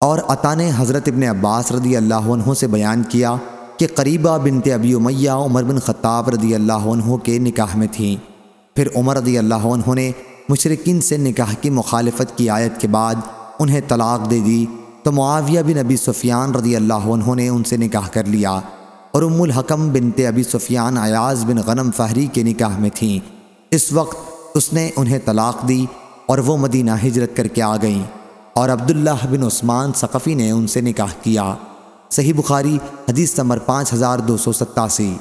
اور عطا نے حضرت ابن عباس رضی اللہ عنہ سے بیان کیا کہ قریبہ بنت ابی امیہ عمر بن خطاب رضی اللہ عنہ کے نکاح میں تھیں۔ پھر عمر رضی اللہ عنہ نے مشرقین سے نکاح کی مخالفت کی آیت کے بعد انہیں طلاق دے دی۔ تو معاویہ بن ابی سفیان رضی اللہ عنہ نے ان سے نکاح کر لیا اور ام الحکم بنت ابی سفیان ایاز بن غنم فہری کے نکاح میں تھیں۔ اس وقت اس نے انہیں طلاق دی اور وہ مدینہ ہجرت کر کے آ گئیں۔ اور عبداللہ بن عثمان ثقفی نے ان سے نکاح کیا۔ صحیح بخاری، حدیث نمبر پانچ ہزار دو سو ستاسی۔